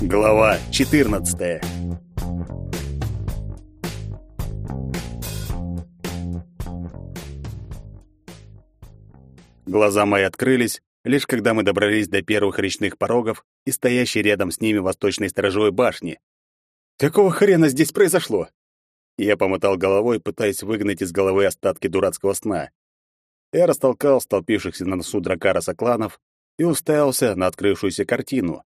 Глава 14. Глаза мои открылись, лишь когда мы добрались до первых речных порогов и стоящей рядом с ними восточной сторожевой башни. Какого хрена здесь произошло? Я помотал головой, пытаясь выгнать из головы остатки дурацкого сна. Я растолкал столпившихся на носу дракара сокланов и уставился на открывшуюся картину.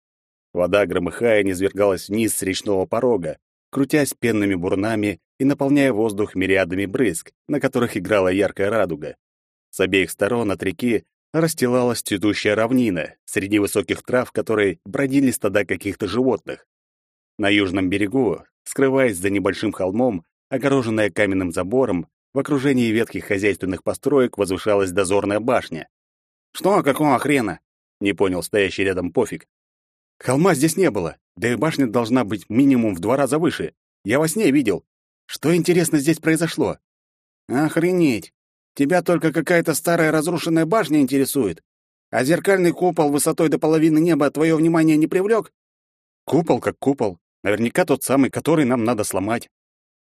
Вода, громыхая, низвергалась вниз с речного порога, крутясь пенными бурнами и наполняя воздух мириадами брызг, на которых играла яркая радуга. С обеих сторон от реки расстилалась цветущая равнина, среди высоких трав которой бродили стада каких-то животных. На южном берегу, скрываясь за небольшим холмом, огороженная каменным забором, в окружении ветхих хозяйственных построек возвышалась дозорная башня. «Что, какого хрена?» — не понял стоящий рядом пофиг. Холма здесь не было, да и башня должна быть минимум в два раза выше. Я во сне видел. Что, интересно, здесь произошло? Охренеть! Тебя только какая-то старая разрушенная башня интересует? А зеркальный купол высотой до половины неба твое внимание не привлек? Купол как купол. Наверняка тот самый, который нам надо сломать.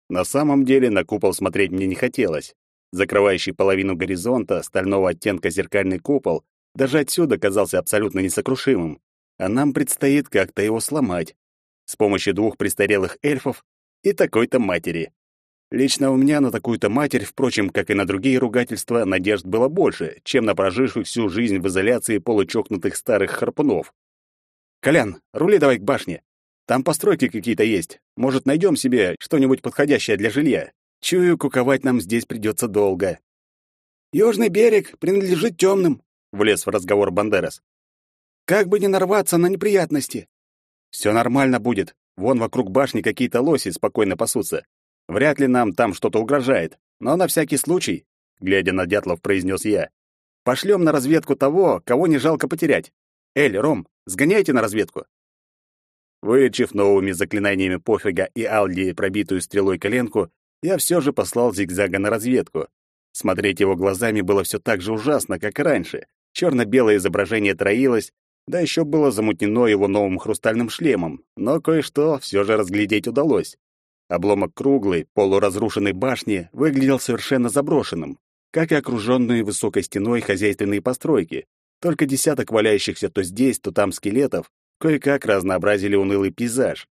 На самом деле на купол смотреть мне не хотелось. Закрывающий половину горизонта стального оттенка зеркальный купол даже отсюда казался абсолютно несокрушимым а нам предстоит как-то его сломать с помощью двух престарелых эльфов и такой-то матери. Лично у меня на такую-то матерь, впрочем, как и на другие ругательства, надежд было больше, чем на проживших всю жизнь в изоляции получокнутых старых харпунов. «Колян, рули давай к башне. Там постройки какие-то есть. Может, найдем себе что-нибудь подходящее для жилья. Чую, куковать нам здесь придется долго». «Южный берег принадлежит темным», — влез в разговор Бандерас. Как бы не нарваться на неприятности. Все нормально будет. Вон вокруг башни какие-то лоси спокойно пасутся. Вряд ли нам там что-то угрожает. Но на всякий случай, глядя на дятлов, произнес я, пошлем на разведку того, кого не жалко потерять. Эль, Ром, сгоняйте на разведку. Вылечив новыми заклинаниями пофига и Алди пробитую стрелой коленку, я все же послал зигзага на разведку. Смотреть его глазами было все так же ужасно, как и раньше. Черно-белое изображение троилось, да еще было замутнено его новым хрустальным шлемом, но кое-что все же разглядеть удалось. Обломок круглой, полуразрушенной башни выглядел совершенно заброшенным, как и окруженные высокой стеной хозяйственные постройки. Только десяток валяющихся то здесь, то там скелетов кое-как разнообразили унылый пейзаж.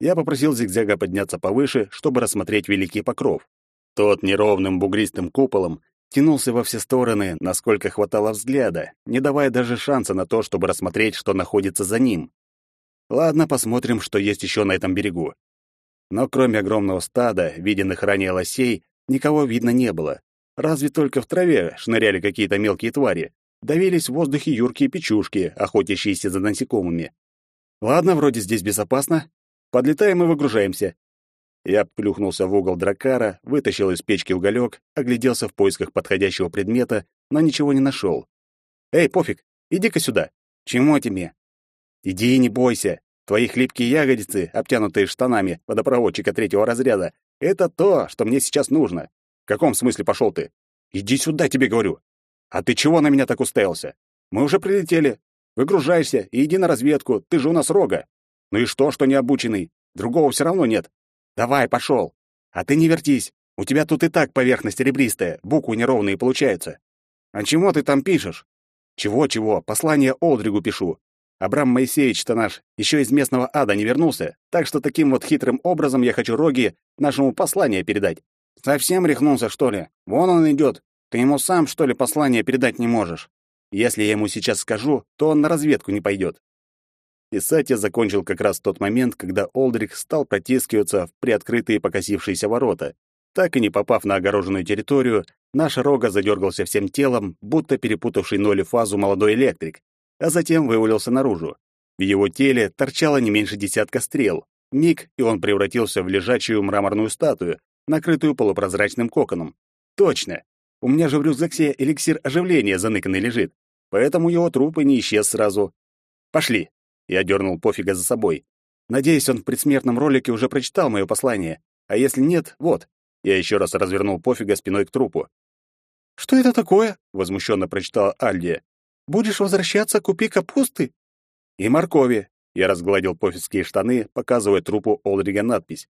Я попросил зигзага подняться повыше, чтобы рассмотреть великий покров. Тот неровным бугристым куполом тянулся во все стороны, насколько хватало взгляда, не давая даже шанса на то, чтобы рассмотреть, что находится за ним. Ладно, посмотрим, что есть еще на этом берегу. Но кроме огромного стада, виденных ранее лосей, никого видно не было. Разве только в траве шныряли какие-то мелкие твари, давились в воздухе юркие печушки, охотящиеся за насекомыми. Ладно, вроде здесь безопасно. Подлетаем и выгружаемся. Я плюхнулся в угол дракара, вытащил из печки уголек, огляделся в поисках подходящего предмета, но ничего не нашел. «Эй, пофиг, иди-ка сюда!» «Чему тебе?» «Иди, не бойся. Твои хлипкие ягодицы, обтянутые штанами водопроводчика третьего разряда, это то, что мне сейчас нужно. В каком смысле пошел ты? Иди сюда, тебе говорю. А ты чего на меня так уставился? Мы уже прилетели. Выгружайся и иди на разведку, ты же у нас рога. Ну и что, что не обученный? Другого все равно нет. Давай, пошел. А ты не вертись. У тебя тут и так поверхность ребристая, буквы неровные получаются. А чего ты там пишешь? Чего-чего, послание Олдригу пишу. Абрам Моисеевич-то наш еще из местного ада не вернулся, так что таким вот хитрым образом я хочу Роги нашему послание передать. Совсем рехнулся, что ли? Вон он идет. Ты ему сам, что ли, послание передать не можешь? Если я ему сейчас скажу, то он на разведку не пойдет. Писать я закончил как раз в тот момент, когда Олдрик стал протискиваться в приоткрытые покосившиеся ворота. Так и не попав на огороженную территорию, наш Рога задергался всем телом, будто перепутавший ноли фазу молодой электрик, а затем вывалился наружу. В его теле торчало не меньше десятка стрел. Миг, и он превратился в лежачую мраморную статую, накрытую полупрозрачным коконом. Точно! У меня же в рюкзаке эликсир оживления заныканный лежит, поэтому его труп и не исчез сразу. Пошли. Я дернул пофига за собой. Надеюсь, он в предсмертном ролике уже прочитал мое послание. А если нет, вот. Я еще раз развернул пофига спиной к трупу. «Что это такое?» — возмущенно прочитала Альдия. «Будешь возвращаться, купи капусты?» «И моркови. Я разгладил пофигские штаны, показывая трупу Олдрига надпись.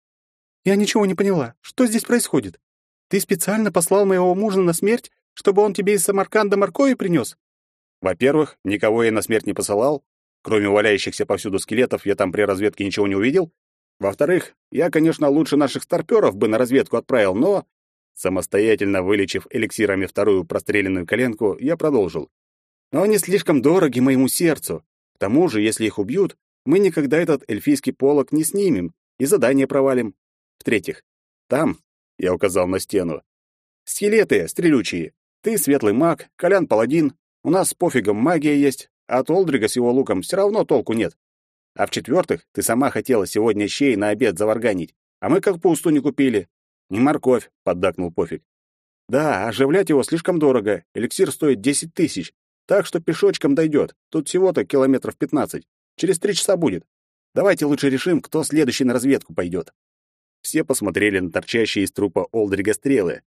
«Я ничего не поняла. Что здесь происходит? Ты специально послал моего мужа на смерть, чтобы он тебе из Самарканда моркови принес?» Во-первых, никого я на смерть не посылал. Кроме валяющихся повсюду скелетов, я там при разведке ничего не увидел. Во-вторых, я, конечно, лучше наших старпёров бы на разведку отправил, но... Самостоятельно вылечив эликсирами вторую простреленную коленку, я продолжил. Но они слишком дороги моему сердцу. К тому же, если их убьют, мы никогда этот эльфийский полог не снимем и задание провалим. В-третьих, там, я указал на стену, скелеты стрелючие. Ты светлый маг, Колян паладин, у нас с пофигом магия есть, а от Олдрига с его луком все равно толку нет. А в-четвертых, ты сама хотела сегодня щей на обед заварганить, а мы как пусту не купили. Не морковь, поддакнул пофиг. Да, оживлять его слишком дорого, эликсир стоит десять тысяч, так что пешочком дойдет. Тут всего-то километров пятнадцать. Через три часа будет. Давайте лучше решим, кто следующий на разведку пойдет. Все посмотрели на торчащие из трупа Олдрига стрелы.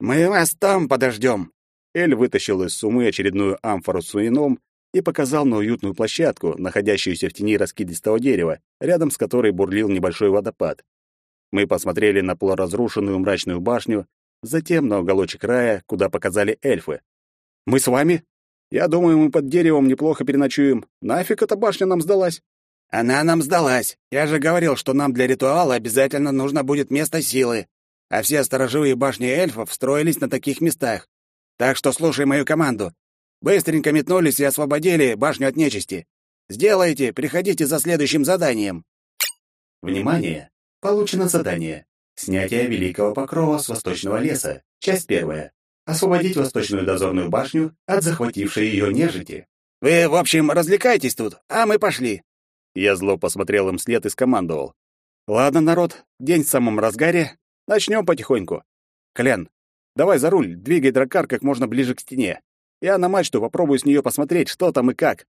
«Мы вас там подождем!» Эль вытащил из сумы очередную амфору с суином и показал на уютную площадку, находящуюся в тени раскидистого дерева, рядом с которой бурлил небольшой водопад. Мы посмотрели на полуразрушенную мрачную башню, затем на уголочек рая, куда показали эльфы. «Мы с вами?» Я думаю, мы под деревом неплохо переночуем. Нафиг эта башня нам сдалась? Она нам сдалась. Я же говорил, что нам для ритуала обязательно нужно будет место силы. А все сторожевые башни эльфов строились на таких местах. Так что слушай мою команду. Быстренько метнулись и освободили башню от нечисти. Сделайте, приходите за следующим заданием. Внимание! Получено задание. Снятие Великого Покрова с Восточного леса. Часть первая освободить восточную дозорную башню от захватившей ее нежити. Вы, в общем, развлекайтесь тут, а мы пошли. Я зло посмотрел им след и скомандовал. Ладно, народ, день в самом разгаре, начнем потихоньку. Клен, давай за руль, двигай дракар как можно ближе к стене. Я на мачту попробую с нее посмотреть, что там и как.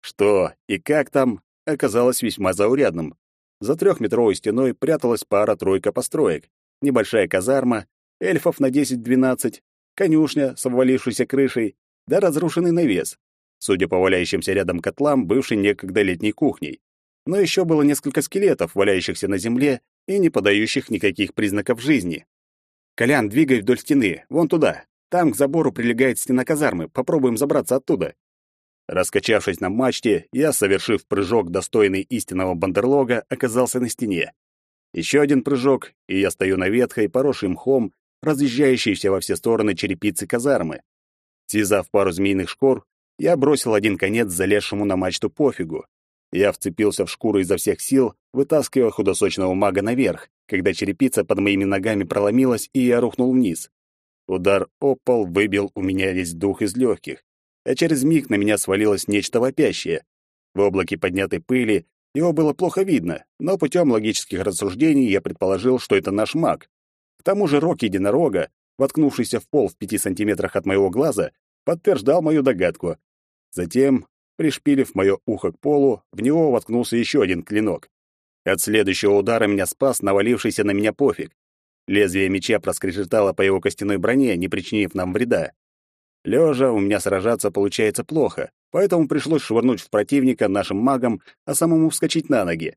Что и как там оказалось весьма заурядным. За трехметровой стеной пряталась пара-тройка построек. Небольшая казарма, эльфов на 10-12, конюшня с обвалившейся крышей, да разрушенный навес, судя по валяющимся рядом котлам, бывший некогда летней кухней. Но еще было несколько скелетов, валяющихся на земле и не подающих никаких признаков жизни. «Колян, двигай вдоль стены, вон туда. Там к забору прилегает стена казармы, попробуем забраться оттуда». Раскачавшись на мачте, я, совершив прыжок, достойный истинного бандерлога, оказался на стене. Еще один прыжок, и я стою на ветхой, поросшей мхом, разъезжающиеся во все стороны черепицы казармы. Связав пару змеиных шкур, я бросил один конец залезшему на мачту пофигу. Я вцепился в шкуру изо всех сил, вытаскивая худосочного мага наверх, когда черепица под моими ногами проломилась, и я рухнул вниз. Удар о пол выбил у меня весь дух из легких, а через миг на меня свалилось нечто вопящее. В облаке поднятой пыли его было плохо видно, но путем логических рассуждений я предположил, что это наш маг. К тому же рог единорога, воткнувшийся в пол в пяти сантиметрах от моего глаза, подтверждал мою догадку. Затем, пришпилив мое ухо к полу, в него воткнулся еще один клинок. От следующего удара меня спас навалившийся на меня пофиг. Лезвие меча проскрежетало по его костяной броне, не причинив нам вреда. Лежа у меня сражаться получается плохо, поэтому пришлось швырнуть в противника нашим магом, а самому вскочить на ноги.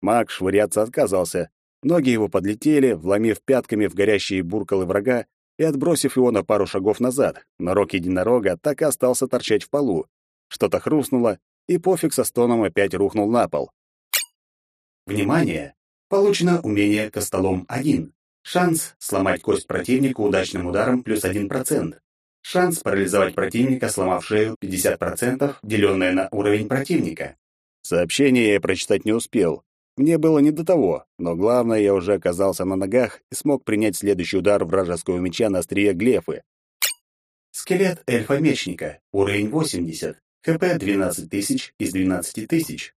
Маг швыряться отказался, Ноги его подлетели, вломив пятками в горящие буркалы врага и отбросив его на пару шагов назад, но рог единорога так и остался торчать в полу. Что-то хрустнуло, и пофиг со стоном опять рухнул на пол. Внимание! Получено умение Костолом 1. Шанс сломать кость противника удачным ударом плюс 1%. Шанс парализовать противника, сломав шею, 50%, деленное на уровень противника. Сообщение я прочитать не успел, мне было не до того, но главное, я уже оказался на ногах и смог принять следующий удар вражеского меча на острие глефы. Скелет эльфа-мечника, уровень 80, ХП 12 тысяч из 12 тысяч.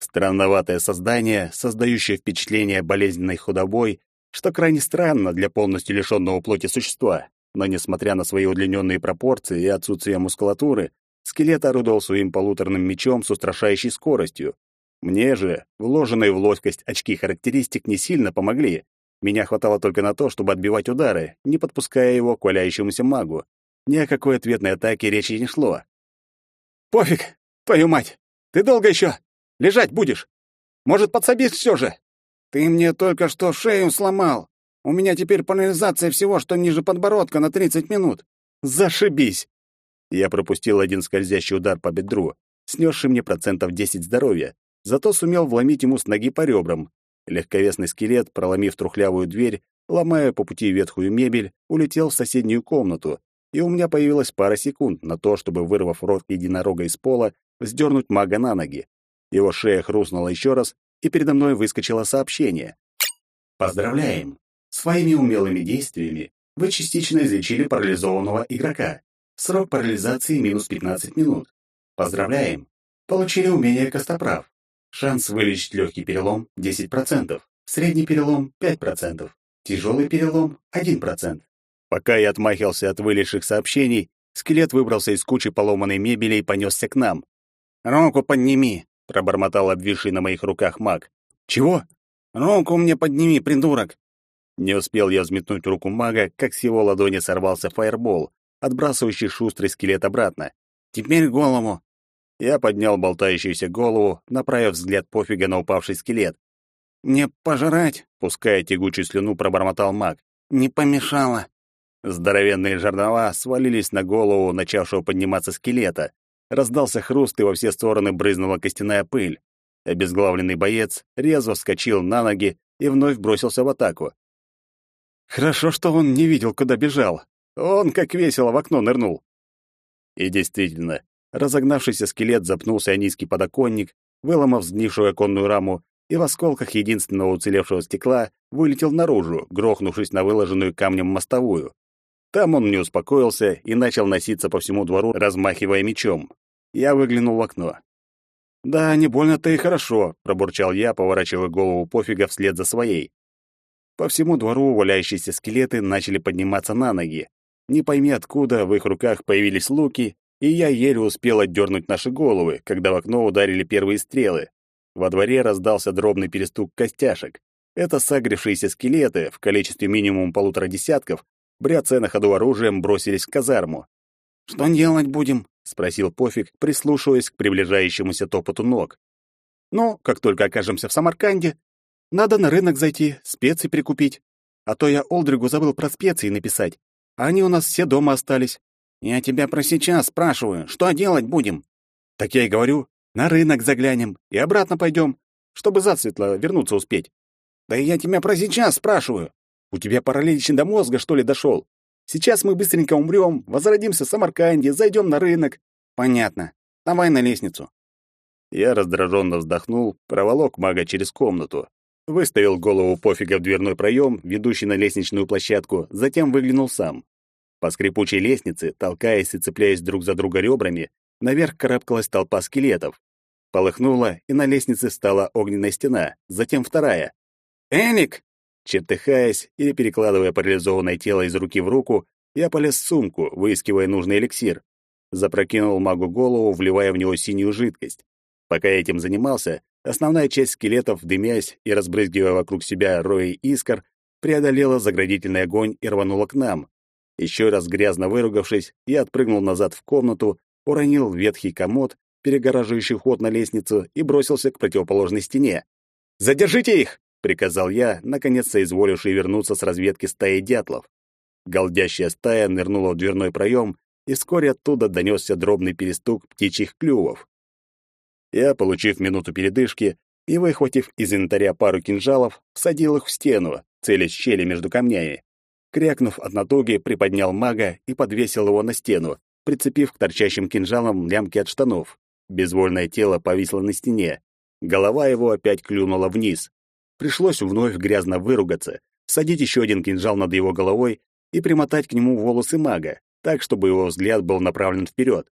Странноватое создание, создающее впечатление болезненной худобой, что крайне странно для полностью лишенного плоти существа. Но несмотря на свои удлиненные пропорции и отсутствие мускулатуры, скелет орудовал своим полуторным мечом с устрашающей скоростью, мне же вложенные в ловкость очки характеристик не сильно помогли. Меня хватало только на то, чтобы отбивать удары, не подпуская его к валяющемуся магу. Ни о какой ответной атаке речи не шло. «Пофиг! Твою мать! Ты долго еще? Лежать будешь? Может, подсобишь все же?» «Ты мне только что шею сломал. У меня теперь парализация всего, что ниже подбородка на 30 минут». «Зашибись!» Я пропустил один скользящий удар по бедру, снесший мне процентов 10 здоровья, зато сумел вломить ему с ноги по ребрам. Легковесный скелет, проломив трухлявую дверь, ломая по пути ветхую мебель, улетел в соседнюю комнату, и у меня появилась пара секунд на то, чтобы, вырвав рот единорога из пола, вздернуть мага на ноги. Его шея хрустнула еще раз, и передо мной выскочило сообщение. «Поздравляем! Своими умелыми действиями вы частично излечили парализованного игрока. Срок парализации минус 15 минут. Поздравляем! Получили умение Костоправ. Шанс вылечить легкий перелом 10%, средний перелом 5%, тяжелый перелом 1%. Пока я отмахивался от вылезших сообщений, скелет выбрался из кучи поломанной мебели и понесся к нам. «Руку подними!» — пробормотал обвисший на моих руках маг. «Чего?» «Руку мне подними, придурок!» Не успел я взметнуть руку мага, как с его ладони сорвался фаербол, отбрасывающий шустрый скелет обратно. «Теперь голову!» Я поднял болтающуюся голову, направив взгляд пофига на упавший скелет. «Мне пожрать?» — пуская тягучую слюну, пробормотал маг. «Не помешало!» Здоровенные жернова свалились на голову начавшего подниматься скелета. Раздался хруст, и во все стороны брызнула костяная пыль. Обезглавленный боец резво вскочил на ноги и вновь бросился в атаку. Хорошо, что он не видел, куда бежал. Он как весело в окно нырнул. И действительно, разогнавшийся скелет запнулся о низкий подоконник, выломав сгнившую оконную раму, и в осколках единственного уцелевшего стекла вылетел наружу, грохнувшись на выложенную камнем мостовую. Там он не успокоился и начал носиться по всему двору, размахивая мечом. Я выглянул в окно. «Да, не больно-то и хорошо», — пробурчал я, поворачивая голову пофига вслед за своей. По всему двору валяющиеся скелеты начали подниматься на ноги. Не пойми откуда, в их руках появились луки, и я еле успел отдернуть наши головы, когда в окно ударили первые стрелы. Во дворе раздался дробный перестук костяшек. Это сагрившиеся скелеты в количестве минимум полутора десятков бряцая на ходу оружием, бросились в казарму. «Что делать будем?» — спросил Пофиг, прислушиваясь к приближающемуся топоту ног. «Ну, как только окажемся в Самарканде, надо на рынок зайти, специи прикупить. А то я Олдригу забыл про специи написать, а они у нас все дома остались. Я тебя про сейчас спрашиваю, что делать будем?» «Так я и говорю, на рынок заглянем и обратно пойдем, чтобы засветло вернуться успеть». «Да я тебя про сейчас спрашиваю. У тебя паралич до мозга, что ли, дошел? Сейчас мы быстренько умрем, возродимся в Самарканде, зайдем на рынок. Понятно. Давай на лестницу. Я раздраженно вздохнул, проволок мага через комнату, выставил голову пофига в дверной проем, ведущий на лестничную площадку, затем выглянул сам. По скрипучей лестнице, толкаясь и цепляясь друг за друга ребрами, наверх карабкалась толпа скелетов. Полыхнула, и на лестнице встала огненная стена, затем вторая. «Элик!» Чертыхаясь или перекладывая парализованное тело из руки в руку, я полез в сумку, выискивая нужный эликсир. Запрокинул магу голову, вливая в него синюю жидкость. Пока я этим занимался, основная часть скелетов, дымясь и разбрызгивая вокруг себя рои искр, преодолела заградительный огонь и рванула к нам. Еще раз грязно выругавшись, я отпрыгнул назад в комнату, уронил ветхий комод, перегораживающий ход на лестницу, и бросился к противоположной стене. «Задержите их!» — приказал я, наконец соизволивший вернуться с разведки стаи дятлов. Голдящая стая нырнула в дверной проем, и вскоре оттуда донесся дробный перестук птичьих клювов. Я, получив минуту передышки и выхватив из инвентаря пару кинжалов, всадил их в стену, целясь щели между камнями. Крякнув от натуги, приподнял мага и подвесил его на стену, прицепив к торчащим кинжалам лямки от штанов. Безвольное тело повисло на стене. Голова его опять клюнула вниз. Пришлось вновь грязно выругаться, всадить еще один кинжал над его головой и примотать к нему волосы мага, так, чтобы его взгляд был направлен вперед.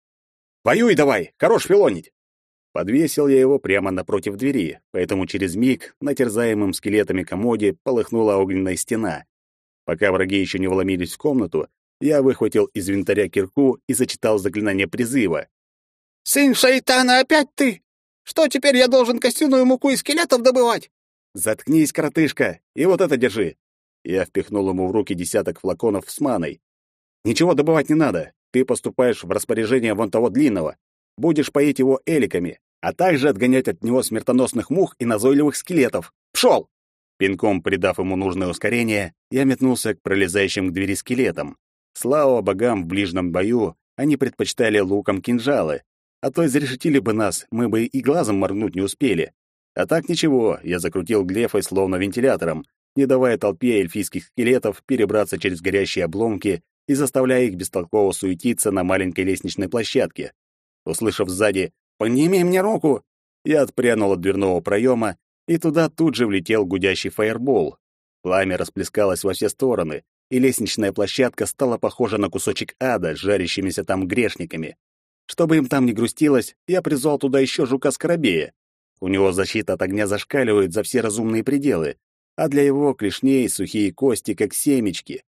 «Воюй давай! Хорош филонить!» Подвесил я его прямо напротив двери, поэтому через миг на терзаемом скелетами комоде полыхнула огненная стена. Пока враги еще не вломились в комнату, я выхватил из винтаря кирку и зачитал заклинание призыва. «Сын шайтана, опять ты! Что теперь я должен костяную муку из скелетов добывать?» «Заткнись, коротышка, и вот это держи!» Я впихнул ему в руки десяток флаконов с маной. «Ничего добывать не надо. Ты поступаешь в распоряжение вон того длинного. Будешь поить его эликами, а также отгонять от него смертоносных мух и назойливых скелетов. Пшел!» Пинком придав ему нужное ускорение, я метнулся к пролезающим к двери скелетам. Слава богам, в ближнем бою они предпочитали луком кинжалы, а то изрешетили бы нас, мы бы и глазом моргнуть не успели. А так ничего, я закрутил глефой словно вентилятором, не давая толпе эльфийских скелетов перебраться через горящие обломки и заставляя их бестолково суетиться на маленькой лестничной площадке. Услышав сзади «Подними мне руку!», я отпрянул от дверного проема, и туда тут же влетел гудящий фаербол. Пламя расплескалось во все стороны, и лестничная площадка стала похожа на кусочек ада с жарящимися там грешниками. Чтобы им там не грустилось, я призвал туда еще жука-скоробея. У него защита от огня зашкаливает за все разумные пределы, а для его клешней сухие кости, как семечки.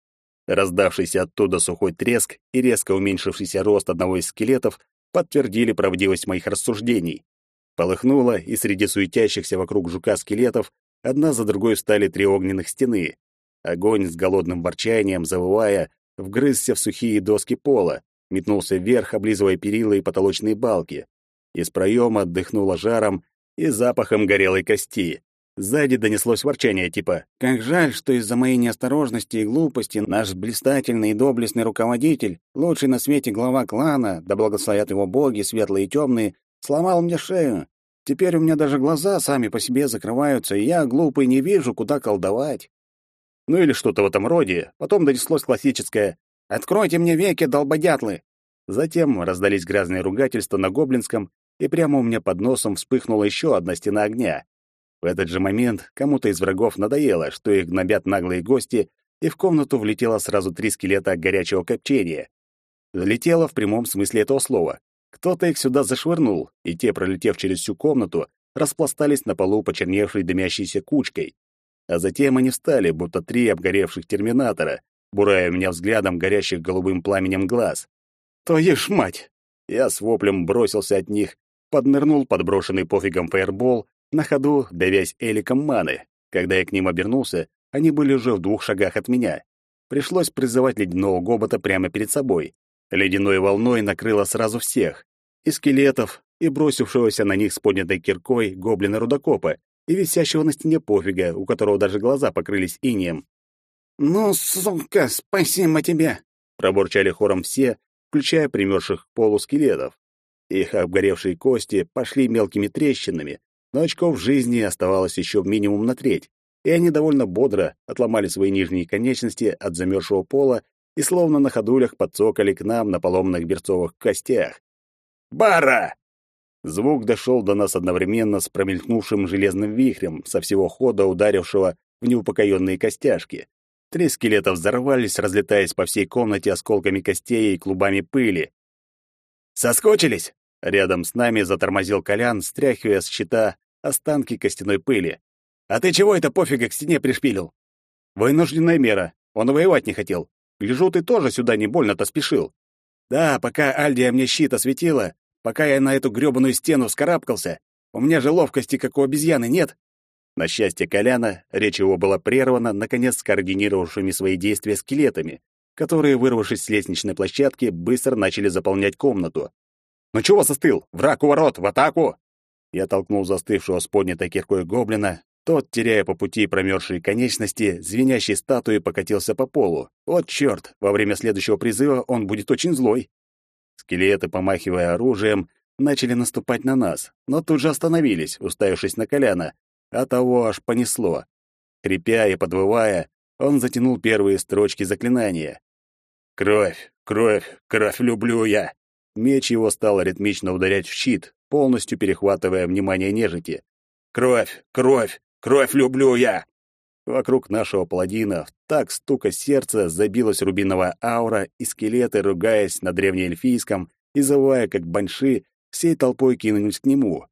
Раздавшийся оттуда сухой треск и резко уменьшившийся рост одного из скелетов подтвердили правдивость моих рассуждений. Полыхнуло, и среди суетящихся вокруг жука скелетов одна за другой встали три огненных стены. Огонь с голодным ворчанием, завывая, вгрызся в сухие доски пола, метнулся вверх, облизывая перила и потолочные балки. Из проема отдыхнуло жаром и запахом горелой кости. Сзади донеслось ворчание типа «Как жаль, что из-за моей неосторожности и глупости наш блистательный и доблестный руководитель, лучший на свете глава клана, да благословят его боги, светлые и темные, сломал мне шею. Теперь у меня даже глаза сами по себе закрываются, и я, глупый, не вижу, куда колдовать». Ну или что-то в этом роде. Потом донеслось классическое «Откройте мне веки, долбодятлы!» Затем раздались грязные ругательства на гоблинском, и прямо у меня под носом вспыхнула еще одна стена огня. В этот же момент кому-то из врагов надоело, что их гнобят наглые гости, и в комнату влетело сразу три скелета горячего копчения. Залетело в прямом смысле этого слова. Кто-то их сюда зашвырнул, и те, пролетев через всю комнату, распластались на полу почерневшей дымящейся кучкой. А затем они встали, будто три обгоревших терминатора, бурая меня взглядом горящих голубым пламенем глаз. «Твою ж мать!» Я с воплем бросился от них, поднырнул подброшенный пофигом фаербол на ходу давясь эликом маны. Когда я к ним обернулся, они были уже в двух шагах от меня. Пришлось призывать ледяного гобота прямо перед собой. Ледяной волной накрыло сразу всех. И скелетов, и бросившегося на них с поднятой киркой гоблина-рудокопа, и висящего на стене пофига, у которого даже глаза покрылись инеем. «Ну, сука, спасибо тебе!» — пробурчали хором все, включая примерших к полу скелетов. Их обгоревшие кости пошли мелкими трещинами, но очков жизни оставалось еще минимум на треть, и они довольно бодро отломали свои нижние конечности от замерзшего пола и словно на ходулях подцокали к нам на поломанных берцовых костях. «Бара!» Звук дошел до нас одновременно с промелькнувшим железным вихрем, со всего хода ударившего в неупокоенные костяшки. Три скелета взорвались, разлетаясь по всей комнате осколками костей и клубами пыли. «Соскочились?» Рядом с нами затормозил Колян, стряхивая с щита останки костяной пыли. «А ты чего это пофига к стене пришпилил?» «Вынужденная мера. Он воевать не хотел. Гляжу, ты тоже сюда не больно-то спешил. Да, пока Альдия мне щит осветила, пока я на эту грёбаную стену вскарабкался, у меня же ловкости, как у обезьяны, нет?» На счастье Коляна, речь его была прервана, наконец скоординировавшими свои действия скелетами, которые, вырвавшись с лестничной площадки, быстро начали заполнять комнату. «Ну чего застыл? Враг у ворот! В атаку!» Я толкнул застывшего с поднятой киркой гоблина. Тот, теряя по пути промерзшие конечности, звенящей статуей покатился по полу. Вот чёрт, во время следующего призыва он будет очень злой. Скелеты, помахивая оружием, начали наступать на нас, но тут же остановились, уставившись на Коляна, а того аж понесло. Крепя и подвывая, он затянул первые строчки заклинания. «Кровь, кровь, кровь люблю я!» Меч его стал ритмично ударять в щит, полностью перехватывая внимание нежити. «Кровь! Кровь! Кровь люблю я!» Вокруг нашего паладина так стука сердца забилась рубиновая аура, и скелеты, ругаясь на древнеэльфийском и завывая как банши, всей толпой кинулись к нему.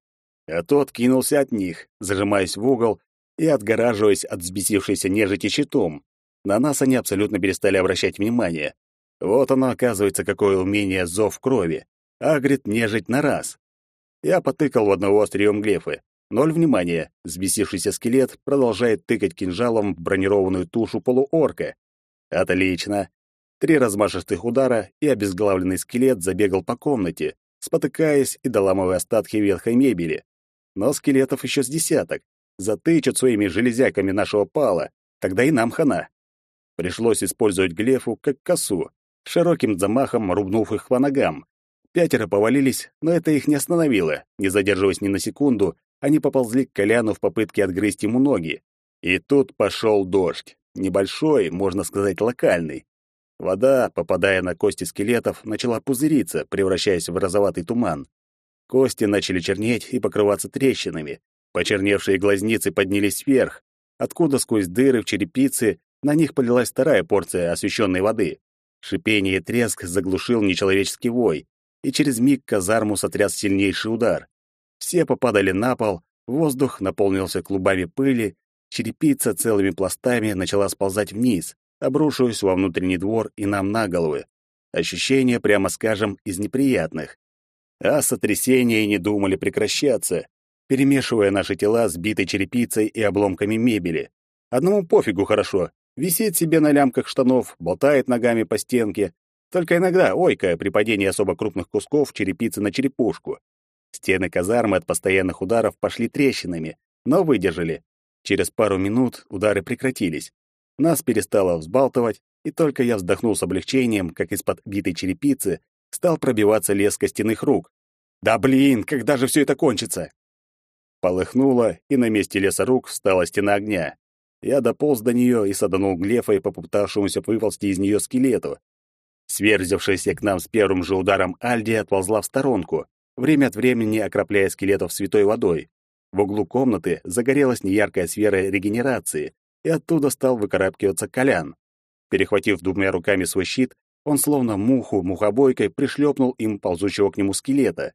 А тот кинулся от них, зажимаясь в угол и отгораживаясь от взбесившейся нежити щитом. На нас они абсолютно перестали обращать внимание. Вот оно, оказывается, какое умение зов крови. Агрит нежить на раз. Я потыкал в одного острием глефы. Ноль внимания. Взбесившийся скелет продолжает тыкать кинжалом в бронированную тушу полуорка. Отлично. Три размашистых удара, и обезглавленный скелет забегал по комнате, спотыкаясь и доламывая остатки ветхой мебели. Но скелетов еще с десяток. Затычут своими железяками нашего пала, тогда и нам хана. Пришлось использовать глефу как косу, широким замахом рубнув их по ногам. Пятеро повалились, но это их не остановило. Не задерживаясь ни на секунду, они поползли к Коляну в попытке отгрызть ему ноги. И тут пошел дождь. Небольшой, можно сказать, локальный. Вода, попадая на кости скелетов, начала пузыриться, превращаясь в розоватый туман. Кости начали чернеть и покрываться трещинами. Почерневшие глазницы поднялись вверх, откуда сквозь дыры в черепице на них полилась вторая порция освещенной воды. Шипение и треск заглушил нечеловеческий вой, и через миг казарму сотряс сильнейший удар. Все попадали на пол, воздух наполнился клубами пыли, черепица целыми пластами начала сползать вниз, обрушиваясь во внутренний двор и нам на головы. Ощущения, прямо скажем, из неприятных. А сотрясения не думали прекращаться, перемешивая наши тела с битой черепицей и обломками мебели. Одному пофигу хорошо, висит себе на лямках штанов, болтает ногами по стенке, только иногда ойкая при падении особо крупных кусков черепицы на черепушку. Стены казармы от постоянных ударов пошли трещинами, но выдержали. Через пару минут удары прекратились. Нас перестало взбалтывать, и только я вздохнул с облегчением, как из-под битой черепицы стал пробиваться лес костяных рук. «Да блин, когда же все это кончится?» Полыхнуло, и на месте леса рук встала стена огня. Я дополз до нее и саданул глефой, попытавшемуся выползти из нее скелету. Сверзившаяся к нам с первым же ударом Альди отползла в сторонку, время от времени окропляя скелетов святой водой. В углу комнаты загорелась неяркая сфера регенерации, и оттуда стал выкарабкиваться Колян. Перехватив двумя руками свой щит, он словно муху мухобойкой пришлепнул им ползущего к нему скелета.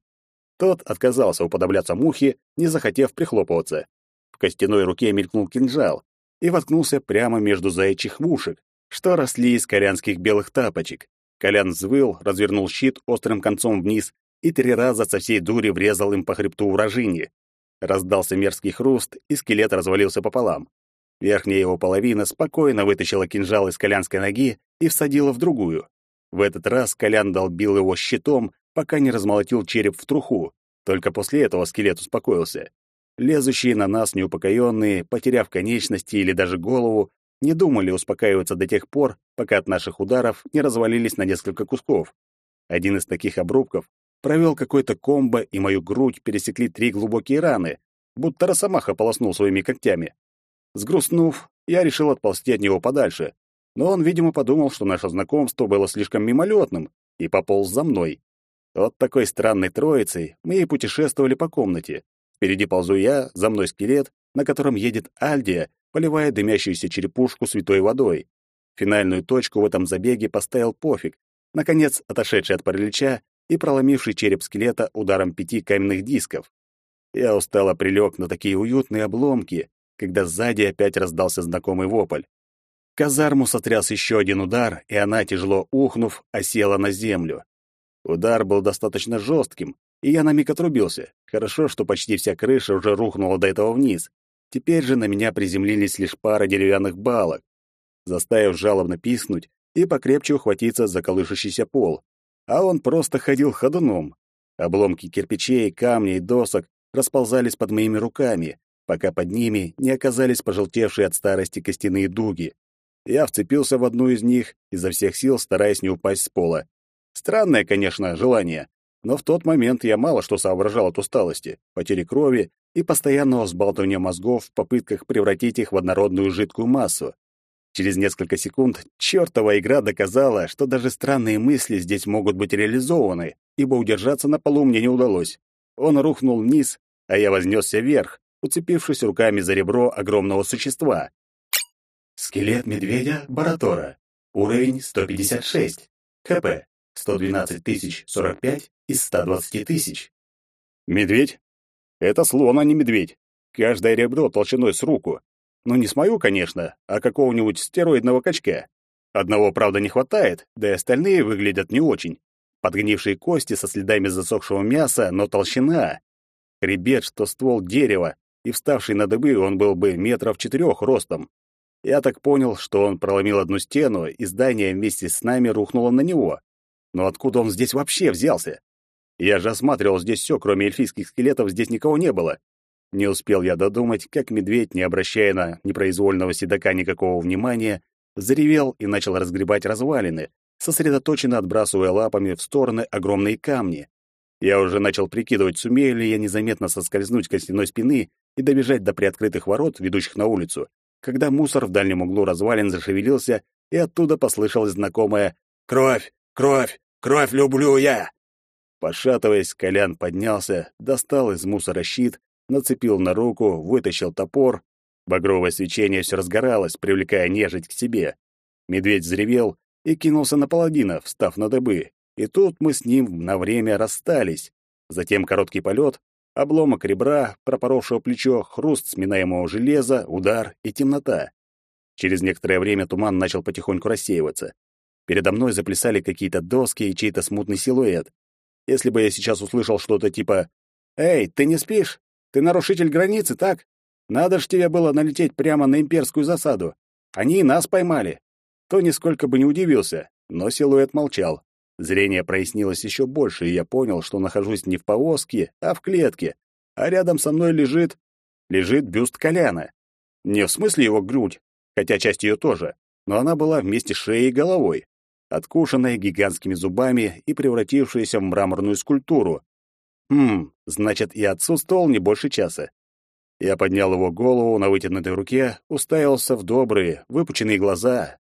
Тот отказался уподобляться мухе, не захотев прихлопываться. В костяной руке мелькнул кинжал, и воткнулся прямо между заячьих ушек, что росли из корянских белых тапочек. Колян взвыл, развернул щит острым концом вниз и три раза со всей дури врезал им по хребту вражине. Раздался мерзкий хруст, и скелет развалился пополам. Верхняя его половина спокойно вытащила кинжал из колянской ноги и всадила в другую. В этот раз Колян долбил его щитом, пока не размолотил череп в труху. Только после этого скелет успокоился. Лезущие на нас неупокоенные, потеряв конечности или даже голову, не думали успокаиваться до тех пор, пока от наших ударов не развалились на несколько кусков. Один из таких обрубков провел какой-то комбо, и мою грудь пересекли три глубокие раны, будто росомаха полоснул своими когтями. Сгрустнув, я решил отползти от него подальше, но он, видимо, подумал, что наше знакомство было слишком мимолетным, и пополз за мной. Вот такой странной троицей мы и путешествовали по комнате, Впереди ползу я, за мной скелет, на котором едет Альдия, поливая дымящуюся черепушку святой водой. Финальную точку в этом забеге поставил пофиг, наконец отошедший от паралича и проломивший череп скелета ударом пяти каменных дисков. Я устало прилег на такие уютные обломки, когда сзади опять раздался знакомый вопль. Казарму сотряс еще один удар, и она, тяжело ухнув, осела на землю. Удар был достаточно жестким, и я на миг отрубился. Хорошо, что почти вся крыша уже рухнула до этого вниз. Теперь же на меня приземлились лишь пара деревянных балок, заставив жалобно пискнуть и покрепче ухватиться за колышущийся пол. А он просто ходил ходуном. Обломки кирпичей, камней, досок расползались под моими руками, пока под ними не оказались пожелтевшие от старости костяные дуги. Я вцепился в одну из них, изо всех сил стараясь не упасть с пола. Странное, конечно, желание, но в тот момент я мало что соображал от усталости, потери крови и постоянного взбалтывания мозгов в попытках превратить их в однородную жидкую массу. Через несколько секунд чертова игра доказала, что даже странные мысли здесь могут быть реализованы, ибо удержаться на полу мне не удалось. Он рухнул вниз, а я вознесся вверх, уцепившись руками за ребро огромного существа. Скелет медведя Баратора. Уровень 156. КП 112 тысяч 45 из 120 тысяч. Медведь? Это слон, а не медведь. Каждое ребро толщиной с руку. Но не с мою, конечно, а какого-нибудь стероидного качка. Одного, правда, не хватает, да и остальные выглядят не очень. Подгнившие кости со следами засохшего мяса, но толщина. Хребет, что ствол дерева, и вставший на дыбы он был бы метров четырех ростом. Я так понял, что он проломил одну стену, и здание вместе с нами рухнуло на него. Но откуда он здесь вообще взялся? Я же осматривал здесь все, кроме эльфийских скелетов, здесь никого не было. Не успел я додумать, как медведь, не обращая на непроизвольного седока никакого внимания, заревел и начал разгребать развалины, сосредоточенно отбрасывая лапами в стороны огромные камни. Я уже начал прикидывать, сумею ли я незаметно соскользнуть костяной спины и добежать до приоткрытых ворот, ведущих на улицу, когда мусор в дальнем углу развалин зашевелился, и оттуда послышалось знакомое «Кровь! Кровь! Кровь люблю я!» Пошатываясь, Колян поднялся, достал из мусора щит, нацепил на руку, вытащил топор. Багровое свечение все разгоралось, привлекая нежить к себе. Медведь взревел и кинулся на паладина, встав на дыбы. И тут мы с ним на время расстались. Затем короткий полет, обломок ребра, пропоровшего плечо, хруст сминаемого железа, удар и темнота. Через некоторое время туман начал потихоньку рассеиваться. Передо мной заплясали какие-то доски и чей-то смутный силуэт. Если бы я сейчас услышал что-то типа «Эй, ты не спишь? Ты нарушитель границы, так? Надо ж тебе было налететь прямо на имперскую засаду. Они и нас поймали». То нисколько бы не удивился, но силуэт молчал. Зрение прояснилось еще больше, и я понял, что нахожусь не в повозке, а в клетке, а рядом со мной лежит... лежит бюст Коляна. Не в смысле его грудь, хотя часть ее тоже, но она была вместе с шеей и головой, откушенная гигантскими зубами и превратившаяся в мраморную скульптуру. Хм, значит, и отсутствовал не больше часа. Я поднял его голову на вытянутой руке, уставился в добрые, выпученные глаза.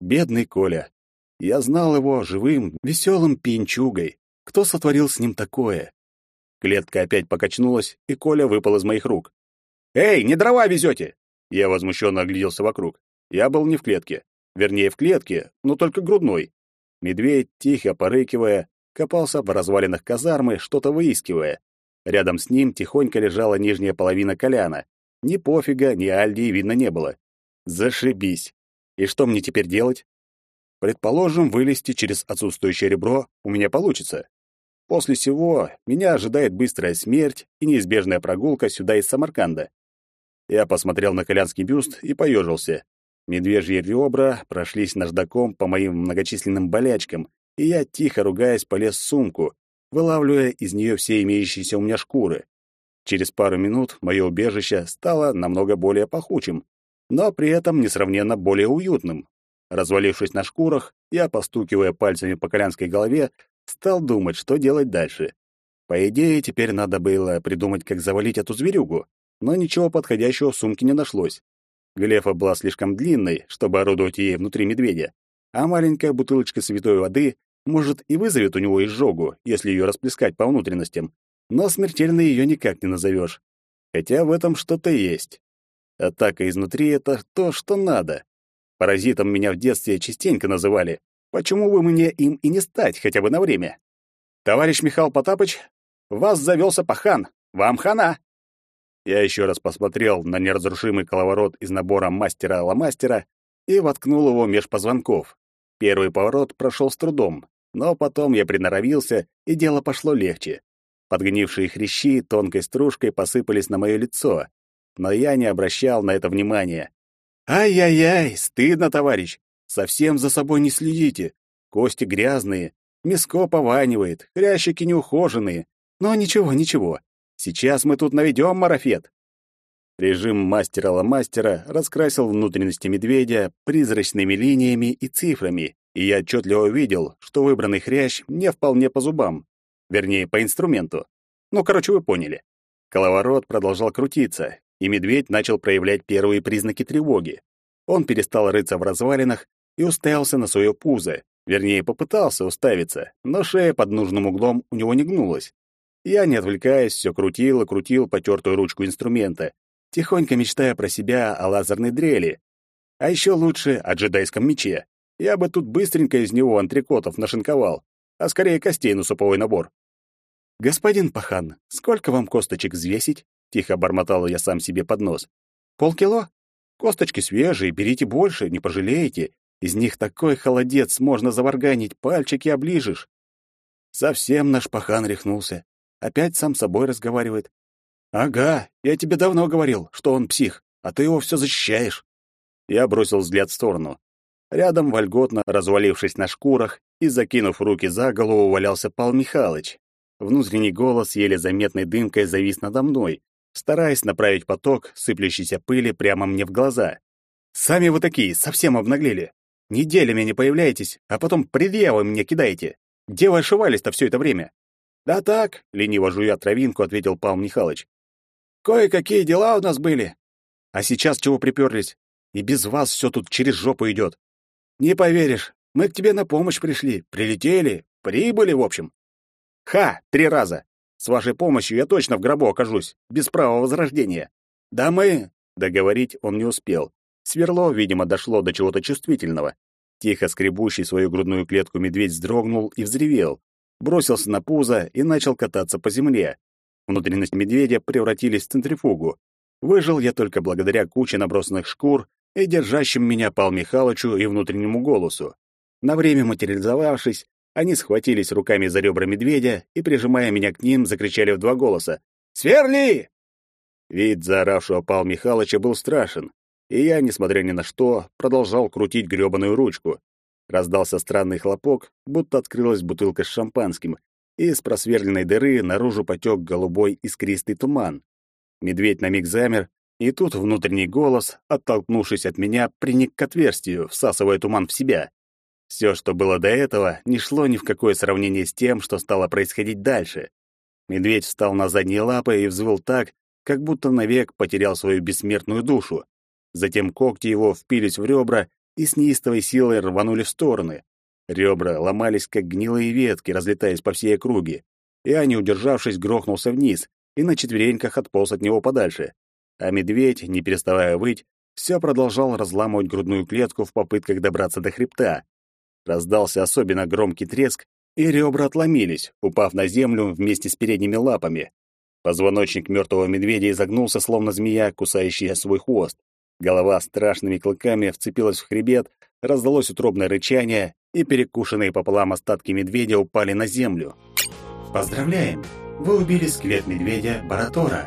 Бедный Коля. Я знал его живым, веселым пинчугой. Кто сотворил с ним такое? Клетка опять покачнулась, и Коля выпал из моих рук. «Эй, не дрова везете!» Я возмущенно огляделся вокруг. Я был не в клетке. Вернее, в клетке, но только грудной. Медведь, тихо порыкивая, копался в развалинах казармы, что-то выискивая. Рядом с ним тихонько лежала нижняя половина Коляна. Ни пофига, ни Альди видно не было. Зашибись. И что мне теперь делать? Предположим, вылезти через отсутствующее ребро у меня получится. После всего меня ожидает быстрая смерть и неизбежная прогулка сюда из Самарканда. Я посмотрел на колянский бюст и поежился. Медвежьи ребра прошлись наждаком по моим многочисленным болячкам, и я, тихо ругаясь, полез в сумку, вылавливая из нее все имеющиеся у меня шкуры. Через пару минут мое убежище стало намного более пахучим, но при этом несравненно более уютным. Развалившись на шкурах, я, постукивая пальцами по колянской голове, стал думать, что делать дальше. По идее, теперь надо было придумать, как завалить эту зверюгу, но ничего подходящего в сумке не нашлось. Глефа была слишком длинной, чтобы орудовать ей внутри медведя, а маленькая бутылочка святой воды, может, и вызовет у него изжогу, если ее расплескать по внутренностям, но смертельно ее никак не назовешь. Хотя в этом что-то есть. Атака изнутри — это то, что надо. Паразитом меня в детстве частенько называли. Почему бы мне им и не стать хотя бы на время? Товарищ Михаил Потапыч, вас завелся пахан. Вам хана. Я еще раз посмотрел на неразрушимый коловорот из набора мастера-ламастера и воткнул его меж позвонков. Первый поворот прошел с трудом, но потом я приноровился, и дело пошло легче. Подгнившие хрящи тонкой стружкой посыпались на мое лицо, но я не обращал на это внимания. Ай-яй-яй, стыдно, товарищ. Совсем за собой не следите. Кости грязные, мяско пованивает, хрящики неухоженные. Но ничего, ничего. Сейчас мы тут наведем марафет. Режим мастера-ла-мастера раскрасил внутренности медведя призрачными линиями и цифрами, и я отчетливо увидел, что выбранный хрящ мне вполне по зубам. Вернее, по инструменту. Ну, короче, вы поняли. Коловорот продолжал крутиться, и медведь начал проявлять первые признаки тревоги. Он перестал рыться в развалинах и уставился на свое пузо, вернее, попытался уставиться, но шея под нужным углом у него не гнулась. Я, не отвлекаясь, все крутил и крутил потертую ручку инструмента, тихонько мечтая про себя о лазерной дрели. А еще лучше о джедайском мече. Я бы тут быстренько из него антрикотов нашинковал, а скорее костей на суповой набор. «Господин Пахан, сколько вам косточек взвесить?» Тихо бормотал я сам себе под нос. «Полкило? Косточки свежие, берите больше, не пожалеете. Из них такой холодец, можно заварганить, пальчики оближешь». Совсем наш пахан рехнулся. Опять сам собой разговаривает. «Ага, я тебе давно говорил, что он псих, а ты его все защищаешь». Я бросил взгляд в сторону. Рядом, вольготно развалившись на шкурах и закинув руки за голову, валялся Пал Михайлович. Внутренний голос еле заметной дымкой завис надо мной, стараясь направить поток сыплющейся пыли прямо мне в глаза. «Сами вы такие, совсем обнаглели. Неделями не появляетесь, а потом предъявы мне кидаете. Где вы ошивались-то все это время?» «Да так», — лениво жуя травинку, ответил Павел Михайлович. «Кое-какие дела у нас были. А сейчас чего приперлись? И без вас все тут через жопу идет. Не поверишь, мы к тебе на помощь пришли, прилетели, прибыли, в общем. Ха, три раза. С вашей помощью я точно в гробу окажусь, без права возрождения. Да мы... Договорить он не успел. Сверло, видимо, дошло до чего-то чувствительного. Тихо скребущий свою грудную клетку медведь вздрогнул и взревел. Бросился на пузо и начал кататься по земле. Внутренности медведя превратились в центрифугу. Выжил я только благодаря куче набросанных шкур и держащим меня Пал Михайловичу и внутреннему голосу. На время материализовавшись, они схватились руками за ребра медведя и, прижимая меня к ним, закричали в два голоса «Сверли!». Вид заоравшего Пал Михайловича был страшен, и я, несмотря ни на что, продолжал крутить грёбаную ручку. Раздался странный хлопок, будто открылась бутылка с шампанским, и из просверленной дыры наружу потек голубой искристый туман. Медведь на миг замер, и тут внутренний голос, оттолкнувшись от меня, приник к отверстию, всасывая туман в себя. Все, что было до этого, не шло ни в какое сравнение с тем, что стало происходить дальше. Медведь встал на задние лапы и взвыл так, как будто навек потерял свою бессмертную душу. Затем когти его впились в ребра и с неистовой силой рванули в стороны. Ребра ломались, как гнилые ветки, разлетаясь по всей округе. Я, не удержавшись, грохнулся вниз и на четвереньках отполз от него подальше а медведь, не переставая выть, все продолжал разламывать грудную клетку в попытках добраться до хребта. Раздался особенно громкий треск, и ребра отломились, упав на землю вместе с передними лапами. Позвоночник мертвого медведя изогнулся, словно змея, кусающая свой хвост. Голова страшными клыками вцепилась в хребет, раздалось утробное рычание, и перекушенные пополам остатки медведя упали на землю. Поздравляем! Вы убили скелет медведя Баратора.